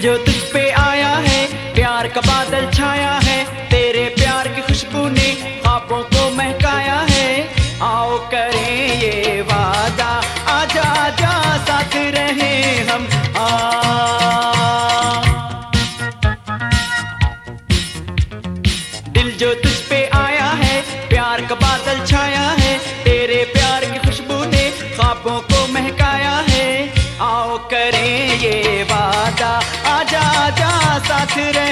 जो तुझ पे आया है, प्यार का बादल छाया है, तेरे प्यार की खुशबू ने ख्वाबों को महकाया है। आओ करें ये वादा, आजा आजा, साथ रहे हम, आ। दिल जो तुझ पे आया है, प्यार का बादल छाया है साथ रहे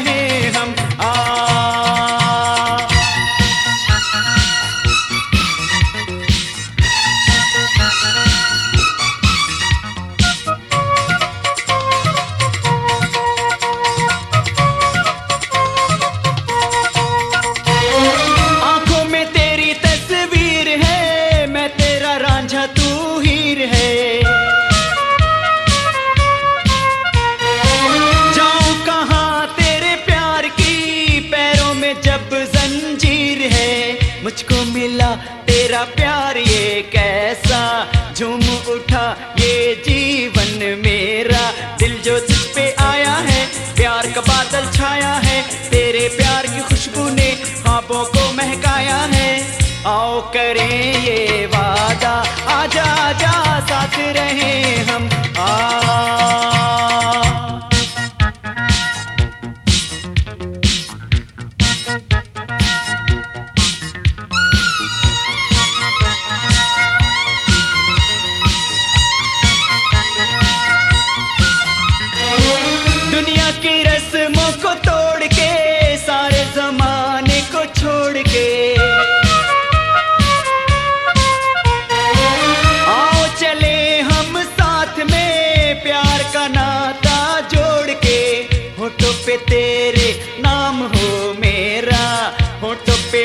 तेरे प्यार की खुशबू ने ख्वाबों को महकाया है। आओ करें ये वादा। आजा आजा।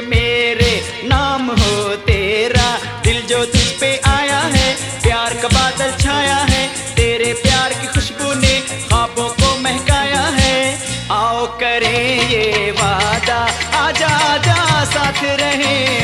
मेरे नाम हो तेरा। दिल जो तुझ पे आया है, प्यार का बादल छाया है, तेरे प्यार की खुशबू ने ख्वाबों को महकाया है। आओ करें ये वादा, आजा आजा, साथ रहे।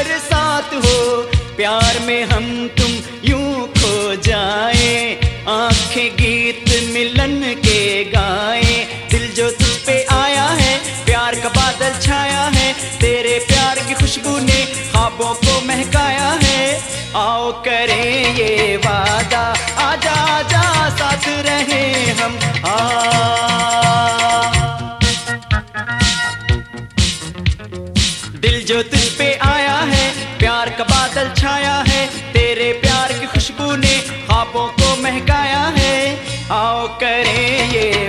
बरसात हो, प्यार में हम तुम यूँ खो जाए। आँखें गीत मिलन के गाए। दिल जो तुझ पे आया है, प्यार का बादल छाया है। तेरे प्यार की खुशबू ने ख्वाबों को महकाया है। आओ करें ये वादा, आजा आजा, साथ रहे हम। आ दिल जो तुझ है बादल छाया है। तेरे प्यार की खुशबू ने खाबों को महकाया है। आओ करें ये